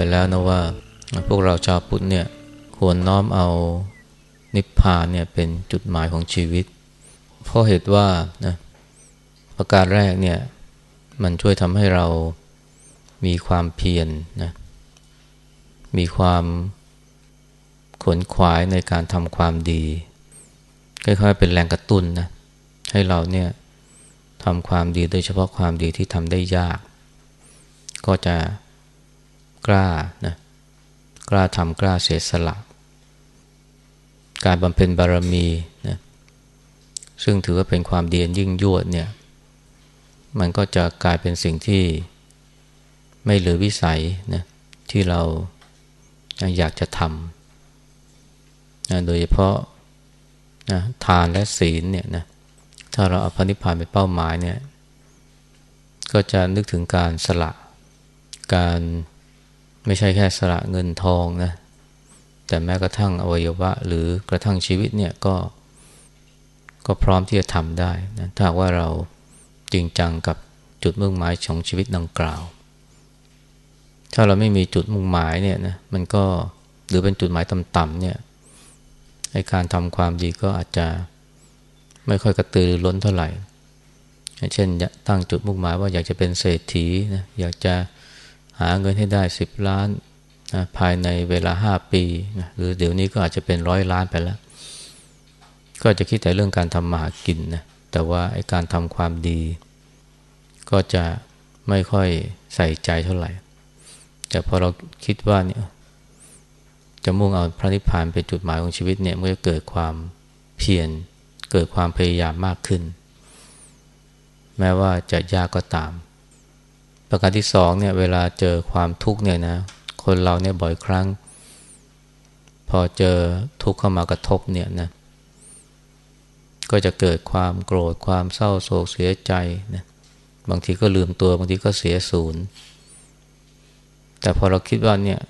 ไปแล้วนะว่า พวกเราชาวพุทธเนี่ยควรน้อมเอานิพพานเนี่ยเป็นจุดหมายของชีวิต เพราะเหตุว่านะประการแรกเนี่ยมันช่วยทำให้เรามีความเพียรนนะมีความขวนขวายในการทำความดีค่อยๆเป็นแรงกระตุ้นนะให้เราเนี่ยทำความดีโดยเฉพาะความดีที่ทำได้ยาก ก็จะ กล้านะกล้าทำกล้าเสียสละ การบำเพ็ญบารมีนะซึ่งถือว่าเป็นความเดียิ่งยวดเนี่ย มันก็จะกลายเป็นสิ่งที่ไม่เหลือวิสัยนะที่เราอยากจะทำนะโดยเฉพาะนะทานและศีลเนี่ยนะถ้าเราเอาพระนิพพานเป็นเป้าหมายเนี่ย ก็จะนึกถึงการสละ การ ไม่ใช่แค่สละเงินทองนะ แต่แม้กระทั่งอวัยวะ หรือกระทั่งชีวิตเนี่ยก็ ก็พร้อมที่จะทำได้นะถ้าว่าเราจริงจังกับจุดมุ่งหมายของชีวิตดังกล่าว ถ้าเราไม่มีจุดมุ่งหมายเนี่ยนะมันก็หรือเป็นจุดหมายต่ำๆเนี่ยในการทำความดีก็อาจจะไม่ค่อยกระตือล้นเท่าไหร่ เช่นตั้งจุดมุ่งหมายว่าอยากจะเป็นเศรษฐีนะอยากจะ หาเงินให้ได้สิบล้านนะภายในเวลาห้าปีนะหรือเดี๋ยวนี้ก็อาจจะเป็นร้อยล้านไปแล้ว ก็จะคิดแต่เรื่องการทำมาหากินนะแต่ว่าไอ้การทำความดี ก็จะไม่ค่อยใส่ใจเท่าไหร่ แต่พอเราคิดว่าเนี่ยจะมุ่งเอาพระนิพพานเป็นจุดหมายของชีวิตเนี่ยมันจะเกิดความเพียรเกิดความพยายามมากขึ้น แม้ว่าจะยากก็ตาม ประการที่สองเนี่ยเวลาเจอความทุกข์เนี่ยนะ คนเราเนี่ยบ่อยครั้ง พอเจอทุกข์เข้ามากระทบเนี่ยนะ ก็จะเกิดความโกรธความเศร้าโศกเสียใจนะบางทีก็ลืมตัวบางทีก็เสียศูนย์แต่พอเราคิดว่าเนี่ย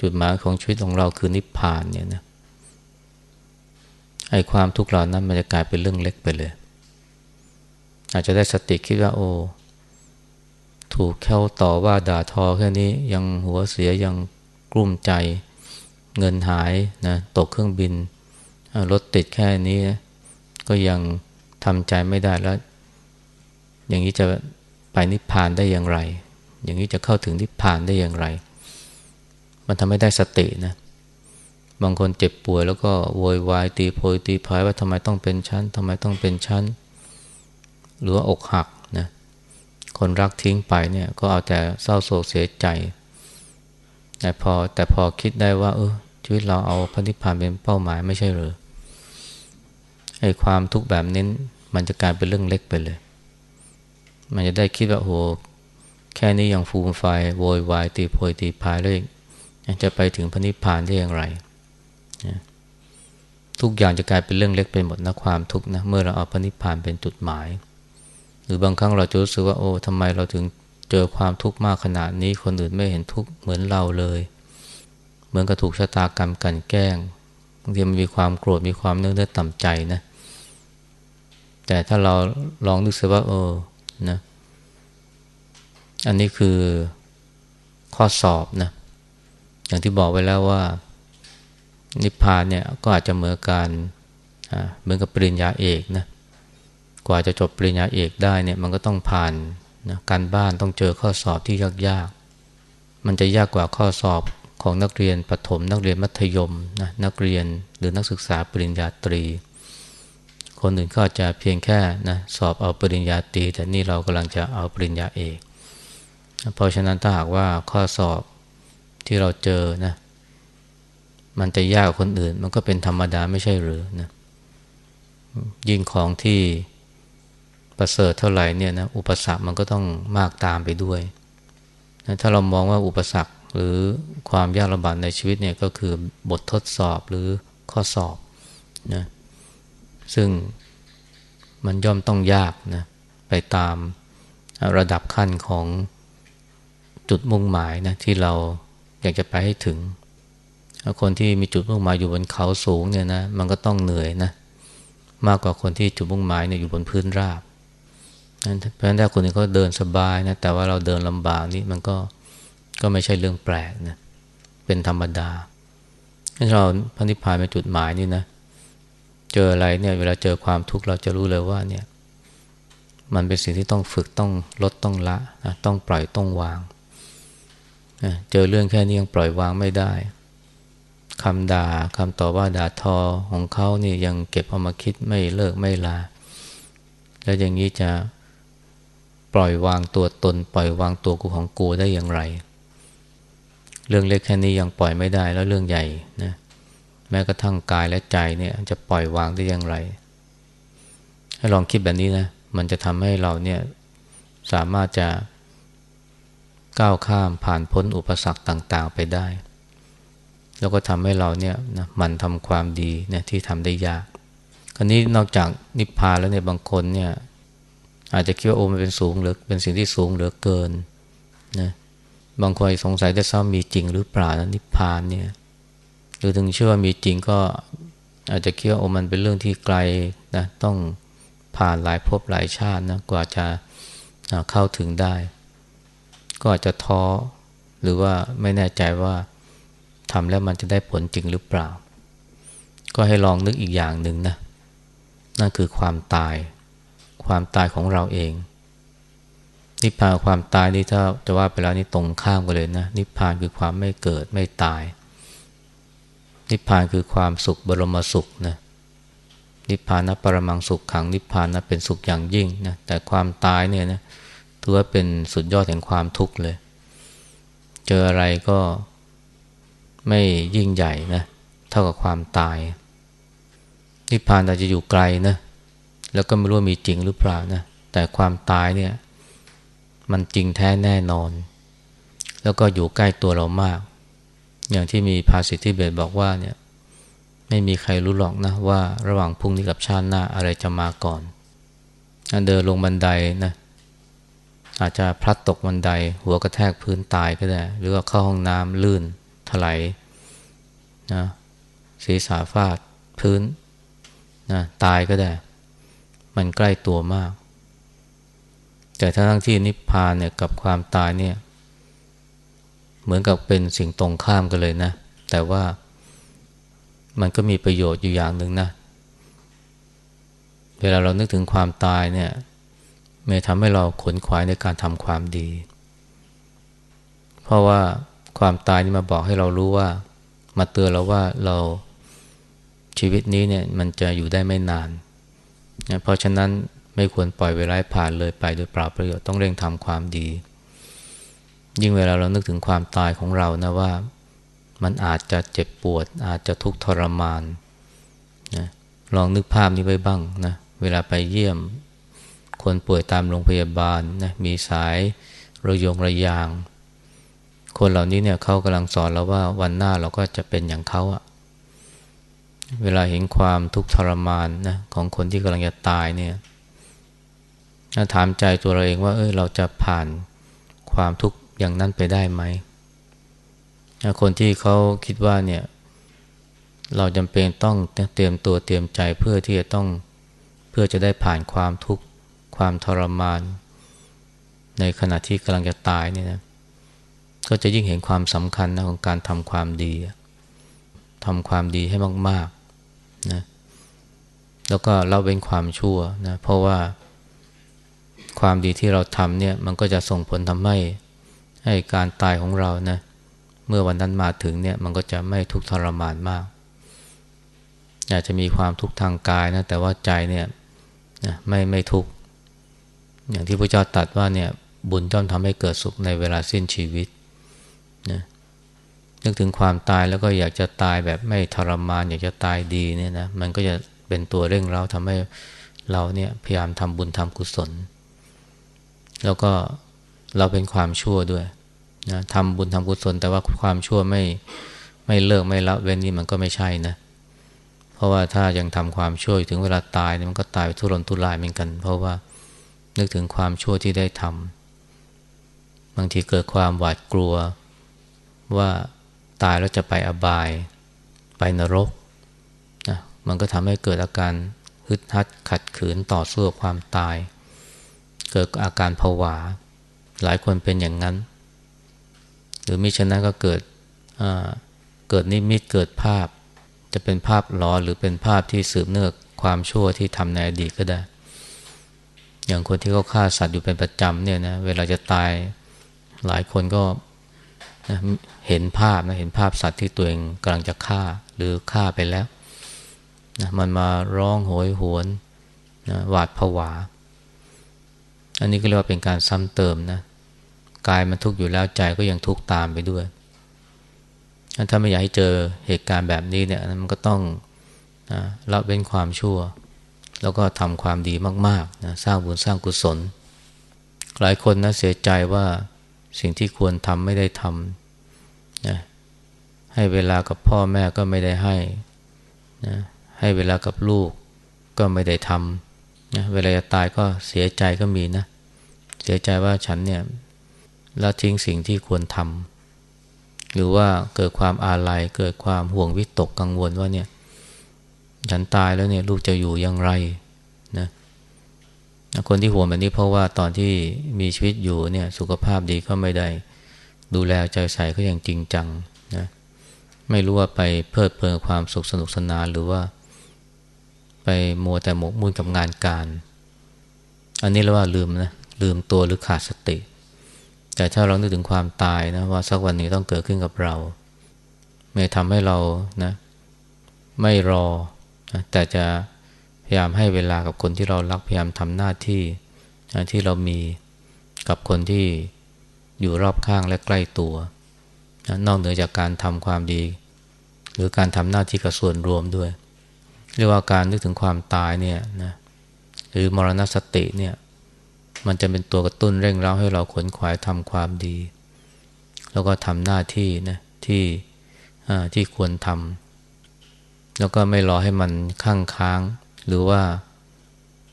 จุดหมายของชีวิตของเราคือนิพพานเนี่ยนะไอ้ความทุกข์เหล่านั้นมันจะกลายเป็นเรื่องเล็กไปเลย อาจจะได้สติคิดว่าโอ้ ถูกแค่ต่อว่าด่าทอแค่นี้ยังหัวเสียยังกลุ้มใจ เงินหายนะตกเครื่องบินรถติดแค่นี้ก็ยังทำใจไม่ได้แล้ว อย่างนี้จะไปนิพพานได้อย่างไร อย่างนี้จะเข้าถึงนิพพานได้อย่างไร มันทำให้ได้สตินะบางคนเจ็บป่วยแล้วก็โวยวายตีโพยตีพายว่าทำไมต้องเป็นชั้นทำไมต้องเป็นชั้นหรือว่าอกหัก คนรักทิ้งไปเนี่ยก็เอาแต่เศร้าโศกเสียใจ แต่พอแต่พอคิดได้ว่า เออชีวิตเราเอาพระนิพพานเป็นเป้าหมายไม่ใช่หรือไอ้ความทุกข์แบบนี้มันจะกลายเป็นเรื่องเล็กไปเลย มันจะได้คิดว่าโหแค่นี้ยังฟูมไฟโวยวายตีโพยตีพายแล้วจะไปถึงพระนิพพานได้อย่างไร ทุกอย่างจะกลายเป็นเรื่องเล็กไปหมดนะความทุกข์นะเมื่อเราเอาพระนิพพานเป็นจุดหมาย หรือบางครั้งเราจะรู้สึกว่าโอ้ทำไมเราถึงเจอความทุกข์มากขนาดนี้ คนอื่นไม่เห็นทุกข์เหมือนเราเลย เหมือนกับถูกชะตากรรมกันแกล้งบางทีมันมีความโกรธมีความเนื้อเนื้อต่ำใจนะ แต่ถ้าเราลองนึกสึกว่า เออนะอันนี้คือข้อสอบนะ อย่างที่บอกไว้แล้วว่า นิพพานเนี่ยก็อาจจะเหมือนการเหมือนกับปริญญาเอกนะ กว่าจะจบปริญญาเอกได้เนี่ยมันก็ต้องผ่านนะการบ้านต้องเจอข้อสอบที่ยากๆ มันจะยากกว่าข้อสอบของนักเรียนประถม นักเรียนมัธยมนะนักเรียนหรือนักศึกษาปริญญาตรี คนอื่นก็จะเพียงแค่นะสอบเอาปริญญาตรี แต่นี่เรากำลังจะเอาปริญญาเอก เพราะฉะนั้นถ้าหากว่าข้อสอบที่เราเจอนะมันจะยากกว่าคนอื่น มันก็เป็นธรรมดาไม่ใช่หรือนะยิ่งของที่ ประเสริฐเท่าไหร่เนี่ยนะอุปสรรคมันก็ต้องมากตามไปด้วยนะถ้าเรามองว่าอุปสรรคหรือความยากลำบากในชีวิตเนี่ยก็คือบททดสอบหรือข้อสอบนะซึ่งมันย่อมต้องยากนะไปตามระดับขั้นของจุดมุ่งหมายนะที่เราอยากจะไปให้ถึง คนที่มีจุดมุ่งหมายอยู่บนเขาสูงเนี่ยนะมันก็ต้องเหนื่อยนะมากกว่าคนที่จุดมุ่งหมายเนี่ยอยู่บนพื้นราบ เพราะฉะนั้นถ้าคนอื่นเขาเดินสบายนะแต่ว่าเราเดินลำบากนี่มันก็ก็ไม่ใช่เรื่องแปลกนะเป็นธรรมดาถ้าเราพันธิพานเป็นจุดหมายนี่นะเจออะไรเนี่ยเวลาเจอความทุกข์เราจะรู้เลยว่าเนี่ยมันเป็นสิ่งที่ต้องฝึกต้องลดต้องละนะต้องปล่อยต้องวางนะเจอเรื่องแค่นี้ยังปล่อยวางไม่ได้คำด่าคำต่อว่าด่าทอของเขานี่ยังเก็บเอามาคิดไม่เลิกไม่ลา แล้วอย่างนี้จะ ปล่อยวางตัวตน ปล่อยวางตัวกูของกูได้อย่างไร เรื่องเล็กแค่นี้ยังปล่อยไม่ได้แล้วเรื่องใหญ่นะแม้กระทั่งกายและใจเนี่ยจะปล่อยวางได้อย่างไร ให้ลองคิดแบบนี้นะ มันจะทำให้เราเนี่ยสามารถจะก้าวข้ามผ่านพ้นอุปสรรคต่างๆไปได้ แล้วก็ทำให้เราเนี่ยนะมันทำความดีเนี่ยที่ทำได้ยาก คราวนี้นอกจากนิพพานแล้วเนี่ยบางคนเนี่ย อาจจะคิดว่าโอ้มันเป็นสูงหรือเป็นสิ่งที่สูงเหลือเกินนะบางคนสงสัยได้ซ้ำมีจริงหรือเปล่านะนิพพานเนี่ยหรือถึงเชื่อว่ามีจริงก็อาจจะคิดว่าโอ้มันเป็นเรื่องที่ไกลนะต้องผ่านหลายภพหลายชาตินะกว่าจะเข้าถึงได้ ก็อาจจะท้อหรือว่าไม่แน่ใจว่าทำแล้วมันจะได้ผลจริงหรือเปล่า ก็ให้ลองนึกอีกอย่างหนึ่งนะนั่นคือความตาย ความตายของเราเอง นิพพานความตายนี่ถ้าจะว่าไปแล้วนี่ตรงข้ามกันเลยนะ นิพพานคือความไม่เกิดไม่ตาย นิพพานคือความสุขบรมสุขนะนิพพานะปรมังสุขขังนิพพานนะเป็นสุขอย่างยิ่งนะแต่ความตายเนี่ยนะถือว่าเป็นสุดยอดแห่งความทุกข์เลย เจออะไรก็ไม่ยิ่งใหญ่นะเท่ากับความตาย นิพพานอาจจะอยู่ไกลนะ แล้วก็ไม่รู้มีจริงหรือเปล่านะแต่ความตายเนี่ย มันจริงแท้แน่นอน แล้วก็อยู่ใกล้ตัวเรามาก อย่างที่มีภาษิตที่เบตบอกว่าเนี่ยไม่มีใครรู้หรอกนะว่าระหว่างพรุ่งนี้กับชาติหน้าอะไรจะมาก่อน เดินลงบันไดนะอาจจะพลัดตกบันได หัวกระแทกพื้นตายก็ได้ หรือว่าเข้าห้องน้ำลื่นถลายนะศีรษะฟาดพื้นนะตายก็ได้ มันใกล้ตัวมาก แต่ทั้งที่นิพพานเนี่ยกับความตายเนี่ย เหมือนกับเป็นสิ่งตรงข้ามกันเลยนะ แต่ว่ามันก็มีประโยชน์อยู่อย่างหนึ่งนะ เวลาเรานึกถึงความตายเนี่ยมันทำให้เราขนขวายในการทำความดี เพราะว่าความตายนี่มาบอกให้เรารู้ว่า มาเตือนเราว่าเราชีวิตนี้เนี่ยมันจะอยู่ได้ไม่นาน เพราะฉะนั้นไม่ควรปล่อยเวลาผ่านเลยไปโดยเปล่าประโยชน์ต้องเร่งทำความดี ยิ่งเวลาเรานึกถึงความตายของเรานะว่า มันอาจจะเจ็บปวด อาจจะทุกข์ทรมานนะลองนึกภาพนี้ไว้บ้างนะเวลาไปเยี่ยม คนป่วยตามโรงพยาบาลนะมีสายระยงระยาง คนเหล่านี้เนี่ยเขากำลังสอนเราว่าวันหน้าเราก็จะเป็นอย่างเขาอะ เวลาเห็นความทุกข์ทรมานนะของคนที่กำลังจะตายเนี่ยถามใจตัวเราเองว่า เอ้ยเราจะผ่านความทุกข์อย่างนั้นไปได้ไหมคนที่เขาคิดว่าเนี่ย เราจำเป็นต้องเตรียมตัวเตรียมใจเพื่อที่จะต้องเพื่อจะได้ผ่านความทุกข์ความทรมาน ในขณะที่กำลังจะตายเนี่ยนะก็จะยิ่งเห็นความสำคัญนะของการทำความดี ทำความดีให้มากๆนะแล้วก็เราเป็นความชั่วนะเพราะว่าความดีที่เราทำเนี่ยมันก็จะส่งผลทำให้ให้การตายของเรานะเมื่อวันนั้นมาถึงเนี่ยมันก็จะไม่ทุกข์ทรมานมาก อาจจะมีความทุกข์ทางกายนะแต่ว่าใจเนี่ยนะไม่ไม่ทุกข์อย่างที่พระเจ้าตรัสว่าเนี่ยบุญย่อมทำให้เกิดสุขในเวลาสิ้นชีวิต นึกถึงความตายแล้วก็อยากจะตายแบบไม่ทรมาน อยากจะตายดีเนี่ยนะมันก็จะเป็นตัวเร่งเราทำให้เราเนี่ยพยายามทำบุญทำกุศล แล้วก็เราเป็นความชั่วด้วยนะทำบุญทำกุศล แต่ว่าความชั่วไม่ไม่เลิกไม่ละเว้นนี่มันก็ไม่ใช่นะ เพราะว่าถ้ายังทำความชั่วถึงเวลาตายเนี่ยมันก็ตายทุรนทุรายเหมือนกัน เพราะว่านึกถึงความชั่วที่ได้ทำบางทีเกิดความหวาดกลัวว่า ตายแล้วจะไปอบาย ไปนรกนะมันก็ทำให้เกิดอาการฮึดฮัดขัดขืนต่อสู้กับความตาย เกิดอาการผวา หลายคนเป็นอย่างนั้น หรือมิฉะนั้นก็เกิดเกิดนิมิตเกิดภาพ จะเป็นภาพหลอหรือเป็นภาพที่สืบเนื่องความชั่วที่ทำในอดีตก็ได้ อย่างคนที่เขาฆ่าสัตว์อยู่เป็นประจำเนี่ยนะเวลาจะตายหลายคนก็ นะเห็นภาพนะเห็นภาพสัตว์ที่ตัวเองกำลังจะฆ่าหรือฆ่าไปแล้วนะมันมาร้องโหยหวนนะหวาดผวา อันนี้ก็เรียกว่าเป็นการซ้ำเติมนะกายมันทุกข์อยู่แล้วใจก็ยังทุกข์ตามไปด้วย ถ้าไม่อยากให้เจอเหตุการณ์แบบนี้เนี่ยมันก็ต้องนะละเว้นความชั่ว แล้วก็ทำความดีมากๆนะสร้างบุญสร้างกุศล หลายคนนะเสียใจว่า สิ่งที่ควรทำไม่ได้ทำนะให้เวลากับพ่อแม่ก็ไม่ได้ให้นะให้เวลากับลูกก็ไม่ได้ทำนะเวลาจะตายก็เสียใจก็มีนะ เสียใจว่าฉันเนี่ยละทิ้งสิ่งที่ควรทำหรือว่าเกิดความอาลัยเกิดความห่วงวิตกกังวลว่าเนี่ยฉันตายแล้วเนี่ยลูกจะอยู่อย่างไรนะ คนที่ห่วงแบบนี้เพราะว่าตอนที่มีชีวิตอยู่เนี่ยสุขภาพดีก็ไม่ได้ ดูแลใจใส่ก็อย่างจริงจังนะไม่รู้ว่าไปเพลิดเพลินความสุขสนุกสนานหรือว่า ไปมัวแต่หมกมุ่นกับงานการ อันนี้เรียกว่าลืมนะลืมตัวหรือขาดสติ แต่ถ้าเรานึกถึงความตายนะว่าสักวันนี้ต้องเกิดขึ้นกับเราไม่ทำให้เรานะไม่รอนะแต่จะ พยายามให้เวลากับคนที่เรารักพยายามทำหน้าที่ที่เรามีกับคนที่อยู่รอบข้างและใกล้ตัวนอกเหนือจากการทำความดี หรือการทำหน้าที่กับส่วนรวมด้วย เรียกว่าการนึกถึงความตายเนี่ยนะหรือมรณสติเนี่ยมันจะเป็นตัวกระตุ้นเร่งเร้าให้เราขนขวายทำความดี แล้วก็ทำหน้าที่นะที่ที่ควรทำแล้วก็ไม่รอให้มันข้างค้าง หรือว่า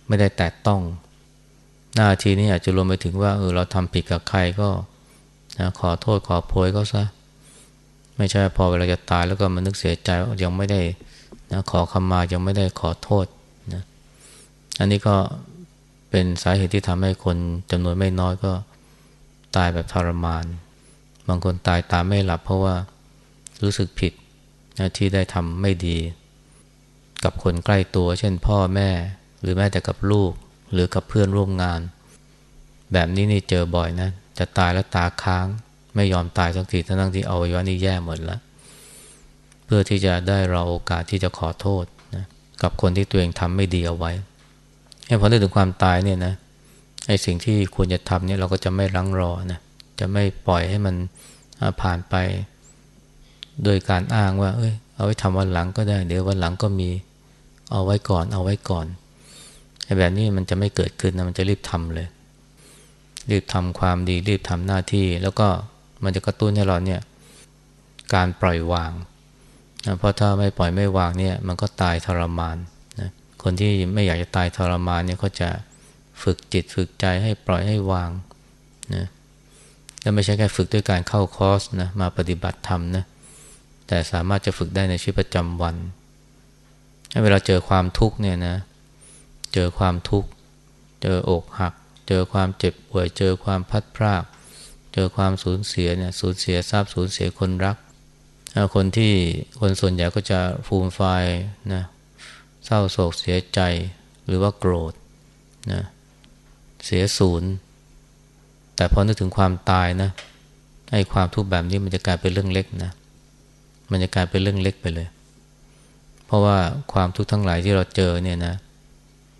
ไม่ได้แตะต้อง หน้าทีนี้อาจจะรวมไปถึงว่าเออเราทำผิดกับใครก็นะขอโทษขอโพยก็ซะ ไม่ใช่พอเวลาจะตายแล้วก็มานึกเสียใจยังไม่ได้นะขอคำมายังไม่ได้ขอโทษนะอันนี้ก็เป็นสาเหตุที่ทำให้คนจำนวนไม่น้อยก็ตายแบบทรมาน บางคนตายตาไม่หลับเพราะว่ารู้สึกผิดนะที่ได้ทำไม่ดี กับคนใกล้ตัว เช่นพ่อแม่ หรือแม้แต่กับลูก หรือกับเพื่อนร่วมงาน แบบนี้นี่เจอบ่อยนะ จะตายแล้วตาค้าง ไม่ยอมตายสักทีทั้งที่เอาไว้ว่านี่แย่หมดแล้ว เพื่อที่จะได้รอโอกาสที่จะขอโทษนะกับคนที่ตัวเองทำไม่ดีเอาไว้ให้พอได้ถึงความตายเนี่ยนะไอ้สิ่งที่ควรจะทำเนี่ยเราก็จะไม่รั้งรอนะจะไม่ปล่อยให้มันผ่านไป โดยการอ้างว่า เอ้ย เอาไว้ทำวันหลังก็ได้ เดี๋ยววันหลังก็มี เอาไว้ก่อน เอาไว้ก่อนไอ้แบบนี้มันจะไม่เกิดขึ้นนะมันจะรีบทำเลย รีบทำความดี รีบทำหน้าที่ แล้วก็มันจะกระตุ้นให้เราเนี่ยการปล่อยวางนะเพราะถ้าไม่ปล่อยไม่วางเนี่ยมันก็ตายทรมานนะคนที่ไม่อยากจะตายทรมานเนี่ยเขาจะฝึกจิตฝึกใจให้ปล่อยให้วางนะแล้วไม่ใช่แค่ฝึกด้วยการเข้าคอร์สนะมาปฏิบัติธรรมนะแต่สามารถจะฝึกได้ในชีวิตประจำวัน เวลาเจอความทุกข์เนี่ยนะ เจอความทุกข์ เจออกหัก เจอความเจ็บป่วย เจอความพัดพราก เจอความสูญเสียเนี่ย สูญเสียทรัพย์ สูญเสียคนรัก คนที่คนส่วนใหญ่ก็จะฟูมไฟนะ เศร้าโศกเสียใจ หรือว่าโกรธนะ เสียศูนย์ แต่พอนึกถึงความตายนะ ไอ้ความทุกข์แบบนี้มันจะกลายเป็นเรื่องเล็กนะ มันจะกลายเป็นเรื่องเล็กไปเลย เพราะว่าความทุกข์ทั้งหลายที่เราเจอเนี่ยนะ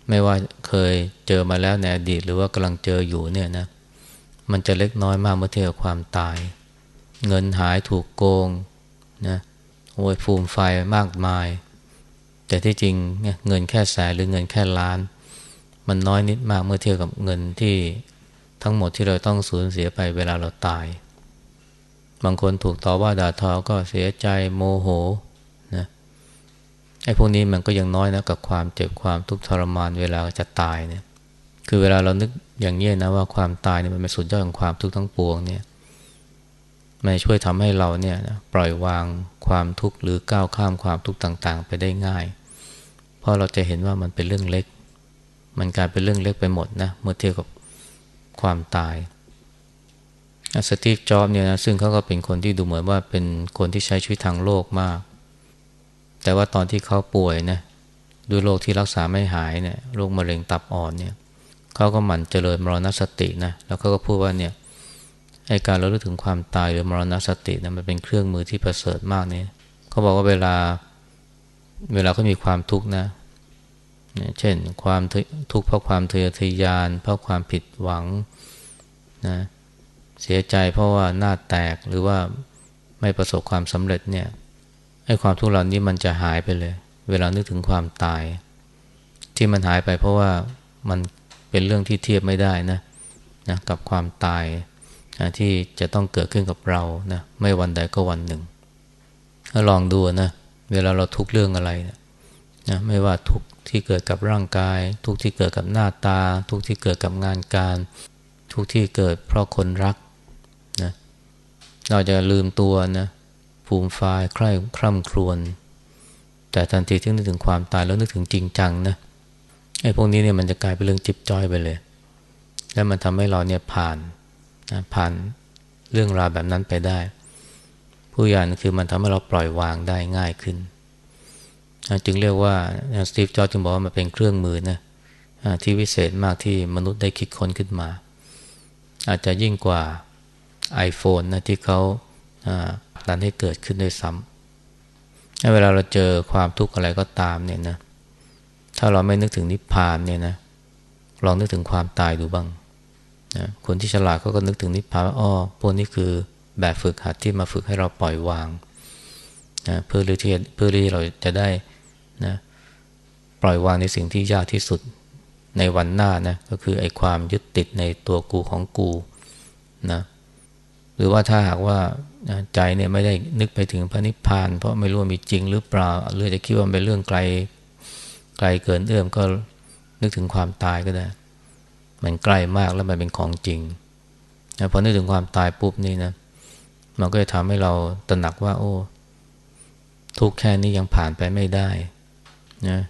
ไม่ว่าเคยเจอมาแล้วในอดีต หรือว่ากำลังเจออยู่เนี่ยนะ มันจะเล็กน้อยมากเมื่อเทียบกับความตาย เงินหายถูกโกงนะโอ้ยฟูมไฟมากมาย แต่ที่จริงเนี่ยเงินแค่แสนหรือเงินแค่ล้าน มันน้อยนิดมากเมื่อเทียบกับเงินที่ทั้งหมดที่เราต้องสูญเสียไปเวลาเราตาย บางคนถูกต่อว่าด่าทอก็เสียใจโมโห ไอ้พวกนี้มันก็ยังน้อยนะกับความเจ็บความทุกข์ทรมานเวลาจะตายเนี่ย คือเวลาเรานึกอย่างนี้นะว่าความตายเนี่ยมันเป็นสุดยอดของความทุกข์ทั้งปวงเนี่ยมันช่วยทำให้เราเนี่ยปล่อยวางความทุกข์หรือก้าวข้ามความทุกข์ต่าง ๆ ไปได้ง่าย เพราะเราจะเห็นว่ามันเป็นเรื่องเล็ก มันกลายเป็นเรื่องเล็กไปหมดนะเมื่อเทียบกับความตายสตีฟ จ็อบเนี่ยนะซึ่งเขาก็เป็นคนที่ดูเหมือนว่าเป็นคนที่ใช้ชีวิตทางโลกมาก แต่ว่าตอนที่เขาป่วยนะด้วยโรคที่รักษาไม่หายเนี่ยโรคมะเร็งตับอ่อนเนี่ยเขาก็หมั่นเจริญมรณสตินะแล้วเขาก็พูดว่าเนี่ยไอการเราลึกถึงความตายหรือมรณสตินะมันเป็นเครื่องมือที่ประเสริฐมากเนี่ยเขาบอกว่าเวลาเวลาเขามีความทุกข์นะเช่นความทุกข์เพราะความทะเยอทะยาน เพราะความผิดหวังนะเสียใจเพราะว่าหน้าแตกหรือว่าไม่ประสบความสำเร็จเนี่ย ไอ้ความทุกข์เหล่านี้มันจะหายไปเลย เวลานึกถึงความตาย ที่มันหายไปเพราะว่ามันเป็นเรื่องที่เทียบไม่ได้นะนะกับความตายนะที่จะต้องเกิดขึ้นกับเรานะไม่วันใดก็วันหนึ่งถ้าลองดูนะเวลาเราทุกเรื่องอะไรนะนะไม่ว่าทุกที่เกิดกับร่างกาย ทุกที่เกิดกับหน้าตา ทุกที่เกิดกับงานการ ทุกที่เกิดเพราะคนรักนะเราจะลืมตัวนะ ภูมิฟายใคร่คร่ำครวญแต่ทันทีที่นึกถึงความตายแล้วนึกถึงจริงจังนะไอ้พวกนี้เนี่ยมันจะกลายเป็นเรื่องจิบจ้อยไปเลย แล้วมันทำให้เราเนี่ยผ่านนะผ่านเรื่องราวแบบนั้นไปได้ ผู้ยานคือมันทำให้เราปล่อยวางได้ง่ายขึ้น จึงเรียกว่าสตีฟจอร์จึงบอกว่ามันเป็นเครื่องมือนะที่วิเศษมากที่มนุษย์ได้คิดค้นขึ้นมา อาจจะยิ่งกว่า iPhone นะที่เขา ดันให้เกิดขึ้นด้วยซ้ำเวลาเราเจอความทุกข์อะไรก็ตามเนี่ยนะถ้าเราไม่นึกถึงนิพพานเนี่ยนะลองนึกถึงความตายดูบ้างนะคนที่ฉลาดเขาก็นึกถึงนิพพานว่าอ๋อพวกนี้คือแบบฝึกหัดที่มาฝึกให้เราปล่อยวางนะเพื่อที่เพื่อที่เราจะได้นะปล่อยวางในสิ่งที่ยากที่สุดในวันหน้านะก็คือไอ้ความยึดติดในตัวกูของกูนะหรือว่าถ้าหากว่า ใจเนี่ยไม่ได้นึกไปถึงพระนิพพาน เพราะไม่รู้ว่ามีจริงหรือเปล่าหรือจะคิดว่าเป็นเรื่องไกลไกลเกินเอื้อมก็นึกถึงความตายก็ได้ มันใกล้มากแล้วมันเป็นของจริงนะพอนึกถึงความตายปุ๊บนี่นะมันก็จะทำให้เราตระหนักว่า โอ้ทุกแค่นี้ยังผ่านไปไม่ได้นะ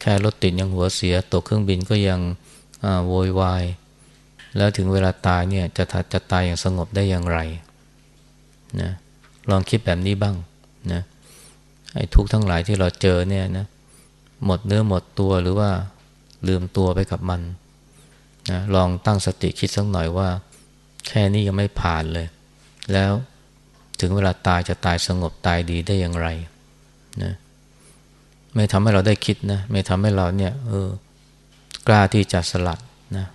แค่รถติดยังหัวเสียตกเครื่องบินก็ยังโวยวายแล้วถึงเวลาตายเนี่ยจะจะตายอย่างสงบได้อย่างไร นะลองคิดแบบนี้บ้างนะไอ้ทุกทั้งหลายที่เราเจอเนี่ยนะหมดเนื้อหมดตัวหรือว่าลืมตัวไปกับมันนะลองตั้งสติคิดสักหน่อยว่า แค่นี้ยังไม่ผ่านเลย แล้วถึงเวลาตายจะตายสงบตายดีได้อย่างไรนะไม่ทำให้เราได้คิดนะไม่ทำให้เราเนี่ยเออกล้าที่จะสลัดนะ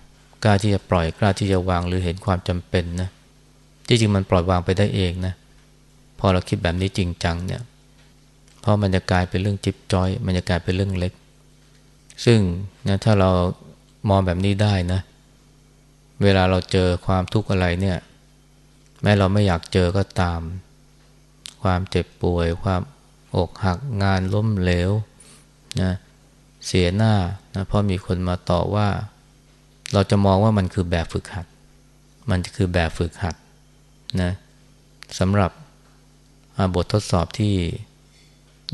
กล้าที่จะปล่อยกล้าที่จะวางหรือเห็นความจำเป็นนะ ที่จริงมันปล่อยวางไปได้เองนะพอเราคิดแบบนี้จริงจังเนี่ยเพราะมันจะกลายเป็นเรื่องจิบจอย มันจะกลายเป็นเรื่องเล็ก ซึ่งนะถ้าเรามองแบบนี้ได้นะ เวลาเราเจอความทุกข์อะไรเนี่ย แม้เราไม่อยากเจอก็ตาม ความเจ็บป่วย ความอกหักงานล้มเหลวนะเสียหน้านะเพราะมีคนมาต่อว่า เราจะมองว่ามันคือแบบฝึกหัด มันคือแบบฝึกหัด นะสำหรับบททดสอบที่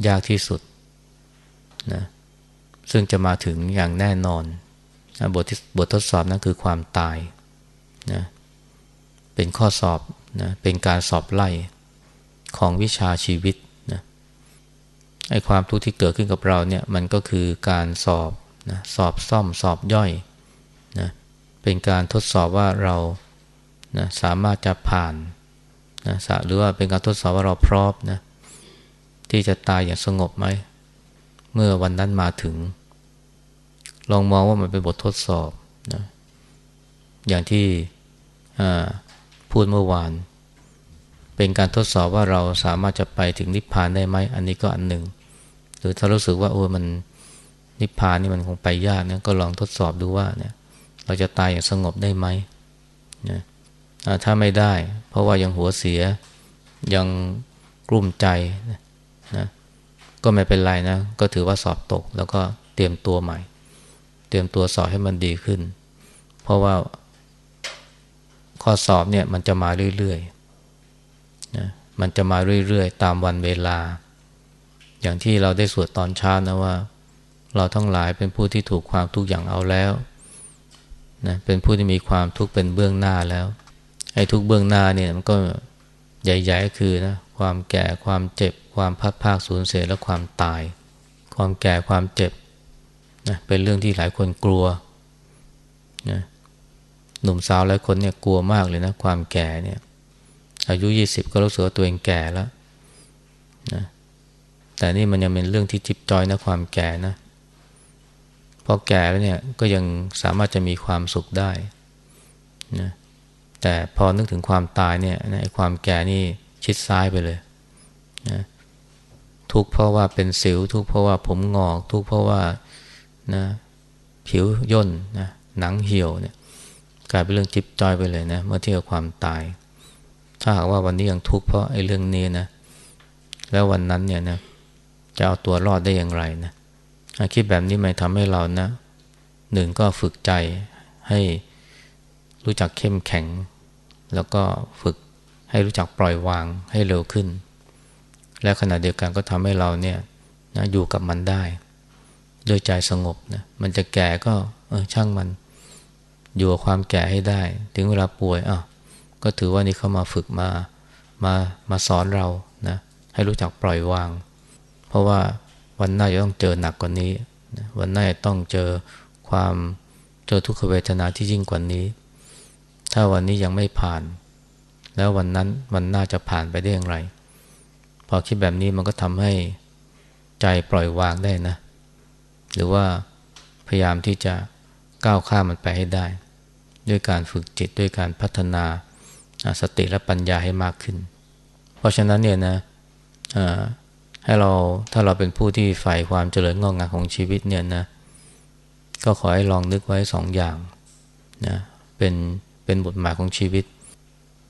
ยากที่สุดนะซึ่งจะมาถึงอย่างแน่นอนนะบทบททดสอบนั้นคือความตายนะเป็นข้อสอบนะเป็นการสอบไล่ของวิชาชีวิตนะไอ้ความทุกข์ที่เกิดขึ้นกับเราเนี่ยมันก็คือการสอบนะสอบซ่อมสอบย่อยนะเป็นการทดสอบว่าเรา นะสามารถจะผ่านนะหรือว่าเป็นการทดสอบว่าเราพร้อมนะที่จะตายอย่างสงบไหม เมื่อวันนั้นมาถึง ลองมองว่ามันเป็นบททดสอบนะอย่างที่พูดเมื่อวาน เป็นการทดสอบว่าเราสามารถจะไปถึงนิพพานได้ไหม อันนี้ก็อันหนึ่ง หรือถ้ารู้สึกว่าโอ้มันนิพพานนี่มันคงไปยากนะก็ลองทดสอบดูว่าเนี่ย เราจะตายอย่างสงบได้ไหมนะ ถ้าไม่ได้ เพราะว่ายังหัวเสียยังกลุ้มใจนะก็ไม่เป็นไรนะ ก็ถือว่าสอบตก แล้วก็เตรียมตัวใหม่ เตรียมตัวสอบให้มันดีขึ้น เพราะว่า ข้อสอบเนี่ยมันจะมาเรื่อยๆนะมันจะมาเรื่อยๆ ตามวันเวลา อย่างที่เราได้สวดตอนเช้านะว่า เราทั้งหลายเป็นผู้ที่ถูกความทุกข์อย่างเอาแล้วนะเป็นผู้ที่มีความทุกข์เป็นเบื้องหน้าแล้ว ไอ้ทุกเบื้องหน้าเนี่ยมันก็ใหญ่ๆก็คือนะความแก่ความเจ็บ ความพัดภาคสูญเสียและความตาย ความแก่ความเจ็บนะเป็นเรื่องที่หลายคนกลัวนะหนุ่มสาวหลายคนเนี่ยกลัวมากเลยนะความแก่เนี่ยอายุยี่สิบก็รู้สึกว่าตัวเองแก่แล้วนะแต่นี่มันยังเป็นเรื่องที่จิบจอยนะความแก่นะพอแก่แล้วเนี่ยก็ยังสามารถจะมีความสุขได้นะ แต่พอนึกถึงความตายเนี่ยนะความแก่นี่ชิดซ้ายไปเลยนะทุกเพราะว่าเป็นสิว ทุกเพราะว่าผมงอก ทุกเพราะว่านะผิวย่นนะหนังเหี่ยวเนี่ยกลายเป็นเรื่องจิบจอยไปเลยนะเมื่อเทียบความตาย ถ้าหากว่าวันนี้ยังทุกข์เพราะไอ้เรื่องนี้นะ แล้ววันนั้นเนี่ยนะจะเอาตัวรอดได้อย่างไรนะคิดแบบนี้มันทำให้เรานะหนึ่งก็ฝึกใจให้รู้จักเข้มแข็ง แล้วก็ฝึกให้รู้จักปล่อยวางให้เร็วขึ้น และขณะเดียวกันก็ทำให้เราเนี่ยนะอยู่กับมันได้ โดยใจสงบนะมันจะแก่ก็เออช่างมัน อยู่กับความแก่ให้ได้ ถึงเวลาป่วยอะก็ถือว่านี่เขามาฝึกมามามาสอนเรานะให้รู้จักปล่อยวาง เพราะว่าวันหน้าจะต้องเจอหนักกว่านี้ วันหน้าจะต้องเจอความเจอทุกขเวทนาที่ยิ่งกว่านี้ ถ้าวันนี้ยังไม่ผ่าน แล้ววันนั้นวันหน้าจะผ่านไปได้อย่างไร พอคิดแบบนี้มันก็ทำให้ใจปล่อยวางได้นะ หรือว่าพยายามที่จะก้าวข้ามมันไปให้ได้ ด้วยการฝึกจิตด้วยการพัฒนาสติและปัญญาให้มากขึ้น เพราะฉะนั้นเนี่ยนะให้เราถ้าเราเป็นผู้ที่ใฝ่ความเจริญงอกงามของชีวิตเนี่ยนะก็ขอให้ลองนึกไว้สองอย่างนะเป็น เป็นบทหมายของชีวิต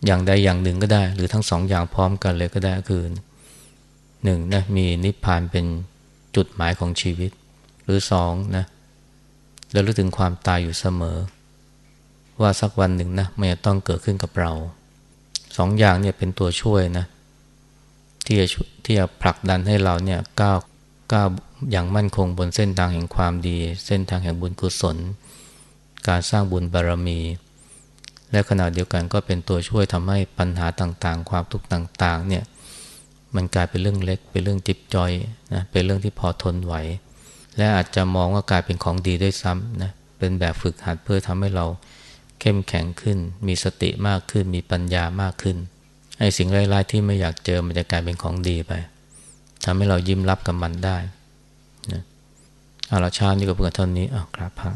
อย่างใดอย่างหนึ่งก็ได้ หรือทั้งสองอย่างพร้อมกันเลยก็ได้คือหนึ่งนะมีนิพพานเป็นจุดหมายของชีวิต หรือสองนะเราลึกถึงความตายอยู่เสมอ ว่าสักวันหนึ่งนะมันจะต้องเกิดขึ้นกับเราสองอย่างเนี่ยเป็นตัวช่วยนะที่จะที่จะผลักดันให้เราเนี่ยก้าวก้าวอย่างมั่นคงบนเส้นทางแห่งความดี เส้นทางแห่งบุญกุศล การสร้างบุญบารรมี และขณะเดียวกันก็เป็นตัวช่วยทำให้ปัญหาต่างๆ ความทุกข์ต่างๆเนี่ยมันกลายเป็นเรื่องเล็ก เป็นเรื่องจิบจอยนะเป็นเรื่องที่พอทนไหว และอาจจะมองว่ากลายเป็นของดีด้วยซ้ำนะเป็นแบบฝึกหัดเพื่อทำให้เราเข้มแข็งขึ้น มีสติมากขึ้น มีปัญญามากขึ้นไอ้สิ่งร้ายๆที่ไม่อยากเจอมันจะกลายเป็นของดีไปทำให้เรายิ้มรับกับมันได้นะอาราชาตินี่ก็เพื่อเท่านี้อ้าวครับพระ